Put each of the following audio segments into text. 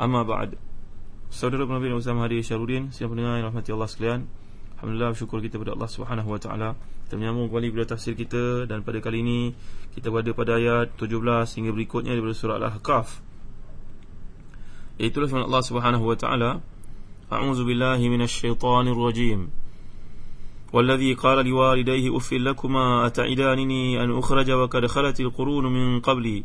أما بعد Saudara Nabi Muhammad Hadi Syarudin Siapa pendengar yang rahmati Allah sekalian Alhamdulillah bersyukur kita kepada Allah Subhanahu Wa Taala. Kita menyambung kembali pada tafsir kita Dan pada kali ini Kita berada pada ayat 17 hingga berikutnya Daripada surah Al-Ahqaf Itulah firman Allah Subhanahu Wa Taala. A'udzu billahi minasy syaithanir rajim. والذي قال لوالديه أف لكما أتعدانني أن أخرج وقد خلت القرون من قبلي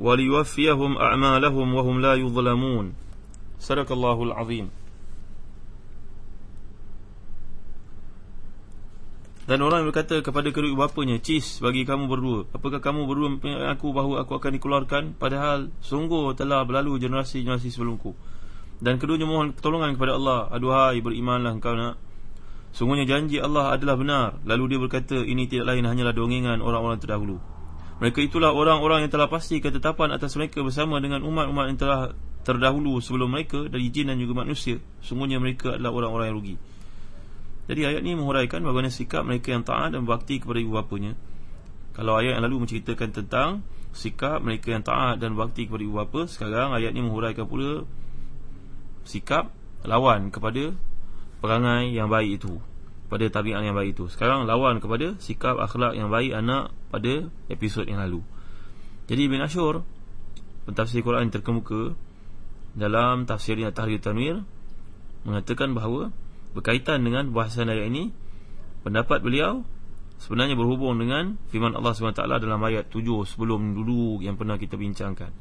وليوفيهم أعمالهم وهم لا يظلمون صدق الله العظيم Dan orang yang berkata kepada kedua bapanya Cis bagi kamu berdua Apakah kamu berdua aku bahawa aku akan dikeluarkan Padahal sungguh telah berlalu generasi-generasi sebelumku Dan keduanya mohon pertolongan kepada Allah Aduhai berimanlah engkau nak Sungguhnya janji Allah adalah benar Lalu dia berkata ini tidak lain hanyalah dongengan orang-orang terdahulu Mereka itulah orang-orang yang telah pasti ketetapan atas mereka Bersama dengan umat-umat yang telah terdahulu sebelum mereka Dari jin dan juga manusia. Sungguhnya mereka adalah orang-orang yang rugi. Jadi ayat ini menghuraikan bagaimana sikap mereka yang taat dan berbakti kepada ibu bapanya. Kalau ayat yang lalu menceritakan tentang sikap mereka yang taat dan berbakti kepada ibu bapa, sekarang ayat ini menghuraikan pula sikap lawan kepada perangai yang baik itu, pada tabiat yang baik itu. Sekarang lawan kepada sikap akhlak yang baik anak pada episod yang lalu. Jadi Ibn Ashur pentafsir Quran terkemuka dalam tafsirnya Tahrir Tanwir mengatakan bahawa berkaitan dengan bahasan ayat ini pendapat beliau sebenarnya berhubung dengan firman Allah SWT dalam ayat 7 sebelum dulu yang pernah kita bincangkan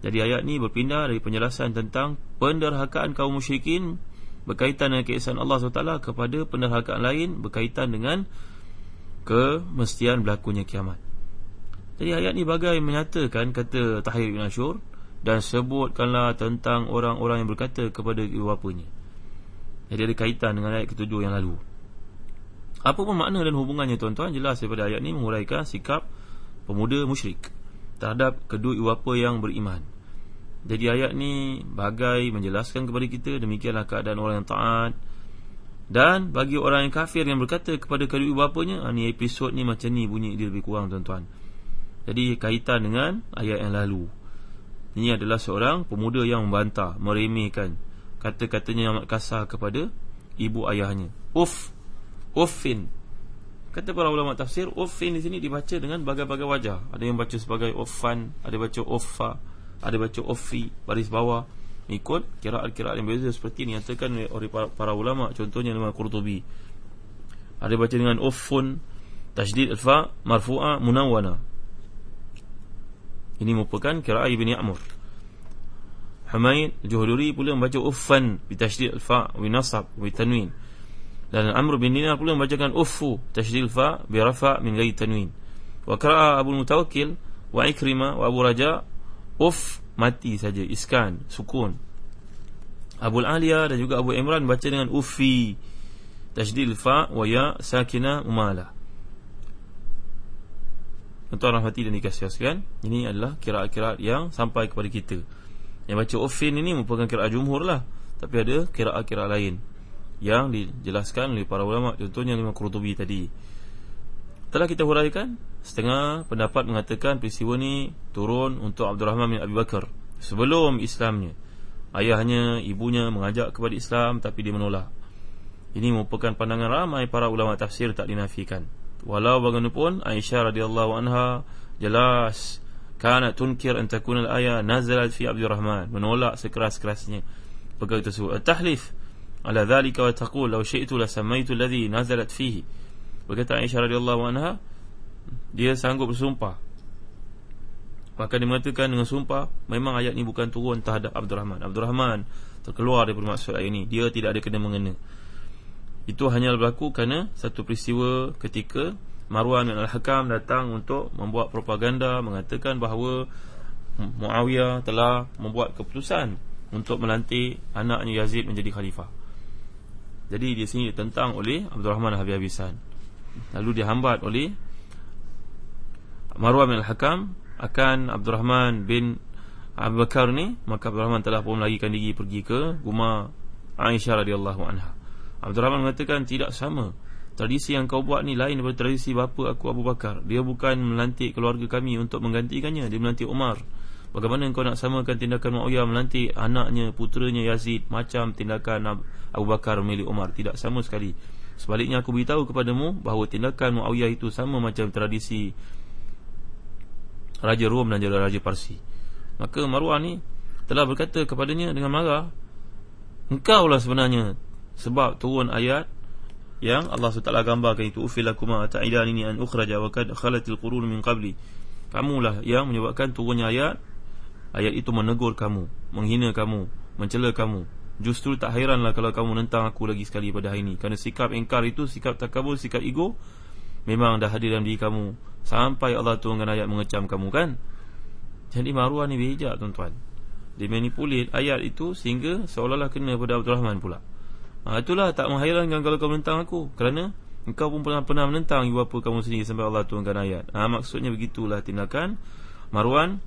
jadi ayat ini berpindah dari penjelasan tentang penderhakaan kaum musyrikin berkaitan dengan keesaan Allah SWT kepada penderhakaan lain berkaitan dengan kemestian berlakunya kiamat. Jadi ayat ini bagai menyatakan kata Tahir bin Ashur dan sebutkanlah tentang orang-orang yang berkata kepada bapanya. Jadi ada kaitan dengan ayat ketujuh yang lalu. Apa pun makna dan hubungannya tuan-tuan Jelas daripada ayat ini menguraikan sikap pemuda musyrik Terhadap kedua ibu bapa yang beriman Jadi ayat ni bagai menjelaskan kepada kita Demikianlah keadaan orang yang taat Dan bagi orang yang kafir yang berkata kepada kedua bapanya ha, Ni episod ni macam ni bunyi dia lebih kurang tuan-tuan Jadi kaitan dengan ayat yang lalu Ini adalah seorang pemuda yang membantah Meremehkan kata-katanya yang amat kasar kepada ibu ayahnya. Uf, uffin. Kata para ulama tafsir, uffin di sini dibaca dengan bagai-bagai wajah. Ada yang baca sebagai uffan, ada yang baca uffa, ada baca uffi, baris bawah. Ikut kiraat-kiraat yang berbeza seperti ini nyatakan oleh para, para ulama, contohnya Imam Qurtubi. Ada baca dengan uffun, tasydid alfa, marfu'a, munawwana. Ini merupakan kiraat Ibn Ya'mur. Humaid Juhuduri pula membaca uffan bitasydid al-fa wa nasab wa tanwin. Dan Amr bin Dinar pula membacakan uffu tasydid al-fa bi rafa min ghairi tanwin. Wa qara'a Abu Mutawakkil wa Ikrimah wa Abu Raja uff mati saja iskan sukun. Abu Aliyah dan juga Abu Imran baca dengan uffi tasydid al-fa wa ya sakinah umala. Untuk rahmati dan dikasihkan Ini adalah kiraat-kiraat yang sampai kepada kita yang baca Uffin ini merupakan kira jumhur lah Tapi ada kira-kira lain yang dijelaskan oleh para ulama contohnya Imam Qurtubi tadi telah kita huraikan setengah pendapat mengatakan peristiwa ini turun untuk Abdul Rahman bin Abi Bakar sebelum Islamnya. Ayahnya ibunya mengajak kepada Islam tapi dia menolak. Ini merupakan pandangan ramai para ulama tafsir tak dinafikan. Walau bagaimanapun Aisyah radhiyallahu anha jelas kana tunkir an takuna al-aya nazalat fi Abdul Rahman menolak sekeras-kerasnya perkara tersebut. Tahlif ala dhalika wa taqul law syi'tu la samaitu alladhi nazalat fihi berkata Aisyah radhiyallahu anha dia sanggup bersumpah maka dia mengatakan dengan sumpah memang ayat ini bukan turun terhadap Abdul Rahman Abdul Rahman terkeluar daripada maksud ayat ini dia tidak ada kena mengena itu hanya berlaku kerana satu peristiwa ketika Marwan bin Al-Hakam datang untuk membuat propaganda mengatakan bahawa Muawiyah telah membuat keputusan untuk melantik anaknya Yazid menjadi khalifah. Jadi di sini ditentang oleh Abdul Rahman habis-habisan. Lalu dihambat oleh Marwan bin Al-Hakam akan Abdul Rahman bin Abu Bakar ni, maka Abdul Rahman telah pun melarikan diri pergi ke rumah Aisyah radhiyallahu anha. Abdul Rahman mengatakan tidak sama Tradisi yang kau buat ni lain daripada tradisi bapa aku Abu Bakar. Dia bukan melantik keluarga kami untuk menggantikannya. Dia melantik Umar. Bagaimana kau nak samakan tindakan Muawiyah melantik anaknya, puteranya Yazid macam tindakan Abu Bakar milik Umar? Tidak sama sekali. Sebaliknya aku beritahu kepadamu bahawa tindakan Muawiyah itu sama macam tradisi Raja Rom dan Raja Parsi. Maka Marwah ni telah berkata kepadanya dengan marah, Engkau lah sebenarnya sebab turun ayat yang Allah SWT gambarkan itu ufilakuma ta'idan ini an ukhraja wa kad khalatil qurun min qabli. Kamulah yang menyebabkan turunnya ayat. Ayat itu menegur kamu menghina kamu mencela kamu justru tak hairanlah kalau kamu menentang aku lagi sekali pada hari ini kerana sikap engkar itu sikap takabur sikap ego memang dah hadir dalam diri kamu. Sampai Allah turunkan ayat mengecam kamu kan? Jadi maruah ni bijak tuan-tuan. Dia manipulit ayat itu sehingga seolah-olah kena pada Abdul Rahman pula. Ha, Itulah tak menghairankan kalau kau menentang aku. Kerana engkau pun pernah, pernah menentang ibu bapa kamu sendiri Sampai Allah turunkan ayat. Ha, Maksudnya begitulah tindakan Marwan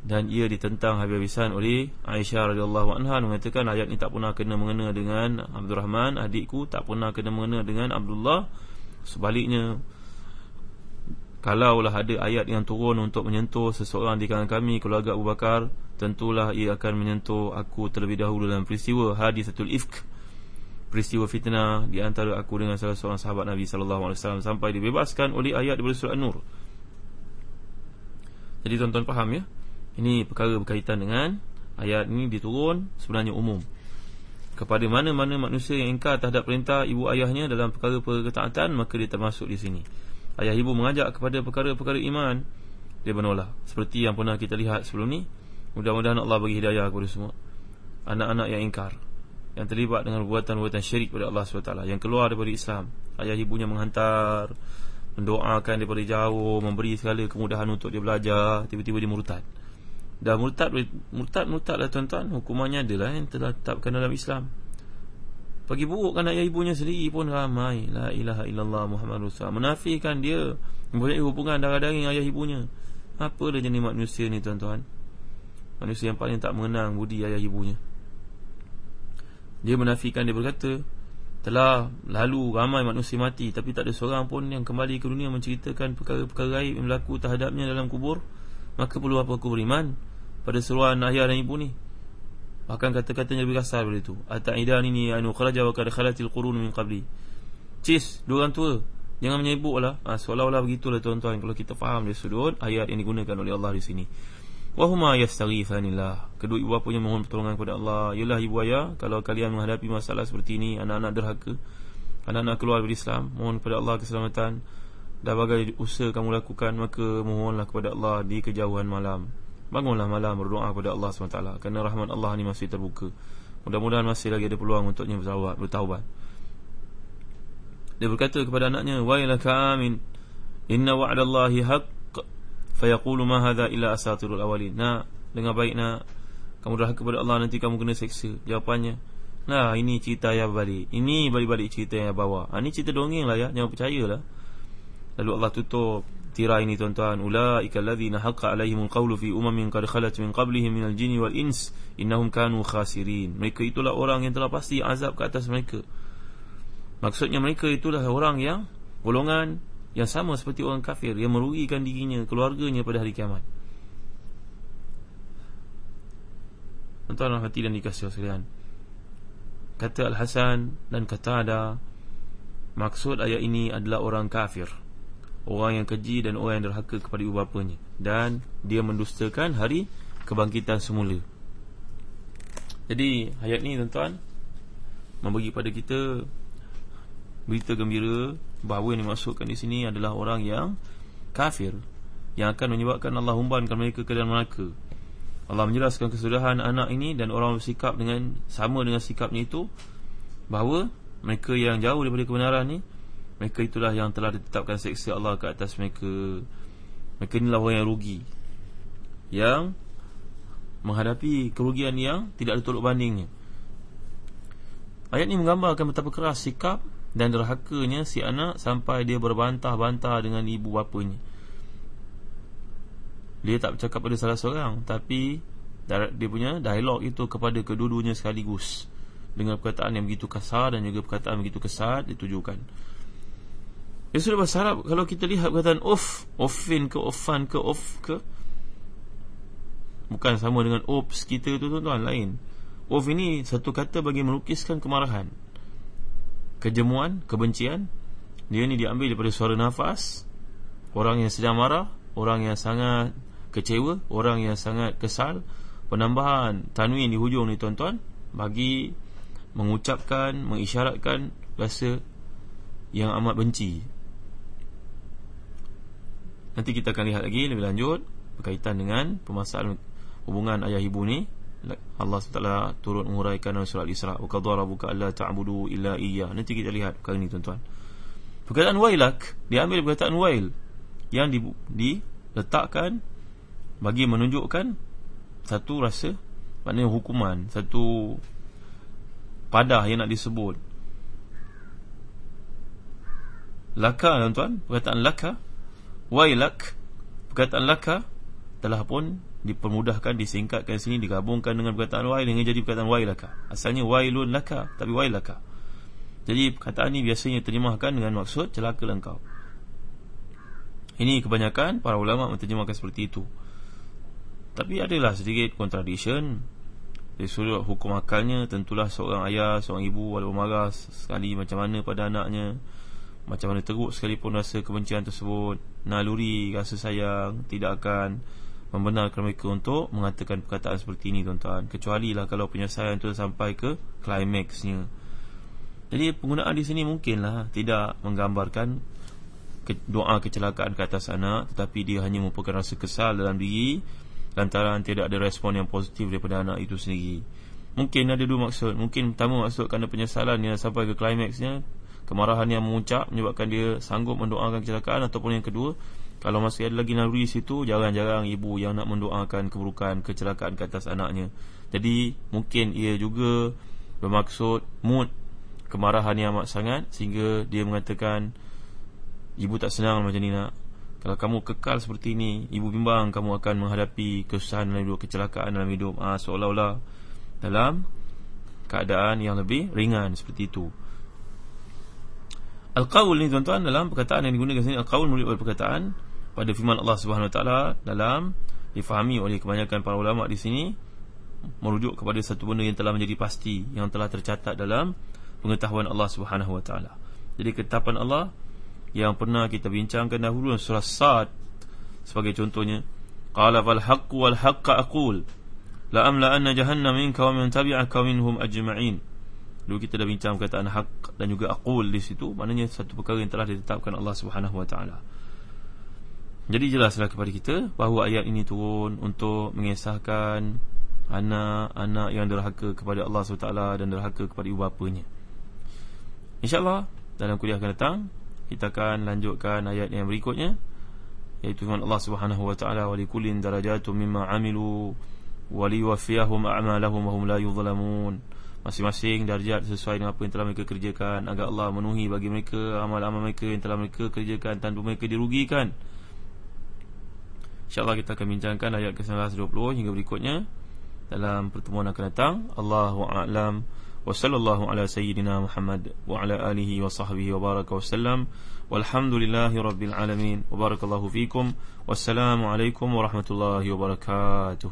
Dan ia ditentang habis-habisan oleh Aisyah radhiyallahu anha Mengatakan ayat ini tak pernah kena mengena dengan Abdul Rahman Adikku tak pernah kena mengena dengan Abdullah Sebaliknya Kalaulah ada ayat yang turun untuk menyentuh seseorang di kalangan kami Keluarga Abu Bakar Tentulah ia akan menyentuh aku terlebih dahulu dalam peristiwa Hadisatul Ifq peristiwa fitnah di antara aku dengan salah seorang sahabat Nabi sallallahu alaihi wasallam sampai dibebaskan oleh ayat daripada surah An-Nur. Jadi tuan-tuan faham ya? Ini perkara berkaitan dengan ayat ini diturun sebenarnya umum. Kepada mana-mana manusia yang ingkar terhadap perintah ibu ayahnya dalam perkara-perkara ketaatan maka dia termasuk di sini. Ayah ibu mengajak kepada perkara-perkara iman dia menolak. Seperti yang pernah kita lihat sebelum ni. Mudah-mudahan Allah bagi hidayah kepada semua. Anak-anak yang ingkar yang terlibat dengan perbuatan-perbuatan syirik kepada Allah SWT yang keluar daripada Islam ayah ibunya menghantar mendoakan daripada jauh memberi segala kemudahan untuk dia belajar tiba-tiba dia murtad dah murtad murtad murtad lah tuan-tuan. Hukumannya adalah yang telah tetapkan dalam Islam. Bagi burukkan ayah ibunya sendiri pun ramai. La ilaha illallah muhammad rasul menafikan dia. Mempunyai hubungan darah daging ayah ibunya. Apa dah jenis manusia ni tuan-tuan? Manusia yang paling tak mengenang budi ayah ibunya. Dia menafikan dia berkata Telah lalu ramai manusia mati Tapi tak ada seorang pun yang kembali ke dunia Menceritakan perkara-perkara gaib yang berlaku terhadapnya dalam kubur. Maka perlu apa aku beriman Pada seruan ayah dan ibu ni Bahkan kata-katanya lebih kasar daripada itu Ata'idan ini anu kharaja wa kada khalatil qurun min qabli Cis, dua orang tua Jangan menyebut lah ha, Seolah-olah begitulah tuan-tuan Kalau kita faham dari sudut Ayat yang digunakan oleh Allah di sini Wahuma yastaghithanillah. Kedua ibu bapanya mohon pertolongan kepada Allah. Yalah ibu ayah, kalau kalian menghadapi masalah seperti ini, anak-anak derhaka, anak-anak keluar dari Islam, mohon kepada Allah keselamatan. Dah bagai usaha kamu lakukan, maka mohonlah kepada Allah di kejauhan malam. Bangunlah malam berdoa kepada Allah SWT Kerana rahmat Allah ni masih terbuka. Mudah-mudahan masih lagi ada peluang untuknya bertaubat, bertaubat. Dia berkata kepada anaknya Wailaka amin. Inna wa'adallahi haq fayaqulu ma hadha illa asatirul awalin. Nak dengar baik nak. Kamu dah kepada Allah nanti kamu kena seksa. Jawapannya nah ini cerita yang balik ini balik-balik cerita yang bawa ha, ini cerita dongeng lah ya jangan percayalah. Lalu Allah tutup tirai ini tuan-tuan ulaika alladzina haqqa alaihimul qawlu fi umamin qad khalat min qablihim minal jinni wal ins innahum kanu khasirin mereka itulah orang yang telah pasti azab ke atas mereka Maksudnya mereka itulah orang yang golongan yang sama seperti orang kafir yang merugikan dirinya, keluarganya pada hari kiamat. Tuan-tuan hati dan dikasih sekalian. Kata Al-Hasan dan kata ada maksud ayat ini adalah orang kafir. Orang yang keji dan orang yang derhaka kepada ibu bapanya dan dia mendustakan hari kebangkitan semula. Jadi ayat ni tuan-tuan membagi pada kita berita gembira bahawa yang dimaksudkan di sini adalah orang yang kafir yang akan menyebabkan Allah humbankan mereka ke dalam neraka. Allah menjelaskan kesudahan anak ini dan orang bersikap dengan sama dengan sikapnya itu bahawa mereka yang jauh daripada kebenaran ni mereka itulah yang telah ditetapkan seksa Allah ke atas mereka. Mereka inilah orang yang rugi yang menghadapi kerugian yang tidak ada tolok bandingnya. Ayat ini menggambarkan betapa keras sikap dan derhakanya si anak sampai dia berbantah-bantah dengan ibu bapanya. Dia tak bercakap pada salah seorang Tapi Dia punya dialog itu kepada kedua-duanya sekaligus Dengan perkataan yang begitu kasar Dan juga perkataan begitu kesat Ditujukan Ya sudah bahasa Arab Kalau kita lihat perkataan off Offin ke offan ke off ke Bukan sama dengan ops kita tu tuan-tuan Lain. Off ini satu kata bagi melukiskan kemarahan. Kejemuan, kebencian Dia ni diambil daripada suara nafas. Orang yang sedang marah Orang yang sangat kecewa Orang yang sangat kesal. Penambahan tanwin di hujung ni tuan-tuan Bagi mengucapkan Mengisyaratkan rasa Yang amat benci Nanti kita akan lihat lagi lebih lanjut Berkaitan dengan permasalahan Hubungan ayah ibu ni. Allah SWT turut menguraikan dalam surat Isra' wa qadara rabbuka alla ta'budu illa iyyah nanti kita lihat perkara ini tuan-tuan. Perkataan wailak diambil perkataan wail yang diletakkan bagi menunjukkan satu rasa maknanya hukuman satu padah yang nak disebut. Laka tuan-tuan. Perkataan laka wailak perkataan laka telah pun dipermudahkan disingkatkan sini digabungkan dengan perkataan wail dengan jadi perkataan wailaka. Asalnya wailun laka tapi wailaka. Jadi perkataan ini biasanya terjemahkan dengan maksud celaka engkau. Ini kebanyakan para ulama menterjemahkan seperti itu. Tapi adalah sedikit contradiction. Dari sudut hukum akalnya Tentulah seorang ayah, seorang ibu Walaupun marah sekali macam mana pada anaknya Macam mana teruk sekalipun rasa kebencian tersebut Naluri rasa sayang Tidak akan membenarkan mereka untuk Mengatakan perkataan seperti ini tuan-tuan Kecuali lah kalau penyelesaian itu sampai ke Climaxnya Jadi penggunaan di sini mungkinlah Tidak menggambarkan Doa kecelakaan ke atas anak Tetapi dia hanya merupakan rasa kesal dalam diri lantaran tidak ada respon yang positif daripada anak itu sendiri. Mungkin ada dua maksud. Mungkin pertama maksud kerana penyesalan yang sampai ke klimaksnya, kemarahan yang memuncak menyebabkan dia sanggup mendoakan kecelakaan. Ataupun yang kedua, kalau masih ada lagi naluri situ, jarang-jarang ibu yang nak mendoakan keburukan kecelakaan ke atas anaknya. Jadi mungkin ia juga bermaksud mood kemarahan yang amat sangat sehingga dia mengatakan ibu tak senang macam ni nak. Kalau kamu kekal seperti ini Ibu bimbang kamu akan menghadapi Kesusahan dalam hidup, kecelakaan dalam hidup. Ha, Seolah-olah Dalam Keadaan yang lebih ringan Seperti itu Al-Qawl ni tuan-tuan Dalam perkataan yang digunakan sini Al-Qawl merujuk perkataan Pada firman Allah SWT Dalam Difahami oleh kebanyakan para ulama di sini Merujuk kepada satu benda yang telah menjadi pasti Yang telah tercatat dalam Pengetahuan Allah SWT Jadi ketetapan Allah yang pernah kita bincangkan dahulu surah Sad sebagai contohnya qala fal haqqu wal haqqa aqul la amla anna jahannam minka wa man tabi'aka minhum ajma'in dulu kita dah bincang perkataan haq dan juga aqul di situ maknanya satu perkara yang telah ditetapkan Allah Subhanahu wa taala jadi jelaslah kepada kita bahawa ayat ini turun untuk mengisahkan anak-anak yang derhaka kepada Allah SWT dan derhaka kepada ibu bapanya. InsyaAllah dalam kuliah akan datang kita akan lanjutkan ayat yang berikutnya iaitu firman Allah Subhanahu wa taala wa likullin darajatun mimma amilu wa liwafiyahum a'malahum wa hum la yuzlamun masing-masing darjat sesuai dengan apa yang telah mereka kerjakan. Agar Allah memenuhi bagi mereka amal-amal mereka yang telah mereka kerjakan tanpa mereka dirugikan. Insyaallah kita akan bincangkan ayat ke-120 hingga berikutnya. Dalam pertemuan akan datang. Allahu a'lam. Wa sallallahu ala sayyidina Muhammad wa ala alihi wa sahbihi wa baraka wa sallam. Walhamdulillahi rabbil alamin. Wa barakallahu fikum. Wassalamu alaikum warahmatullahi wabarakatuh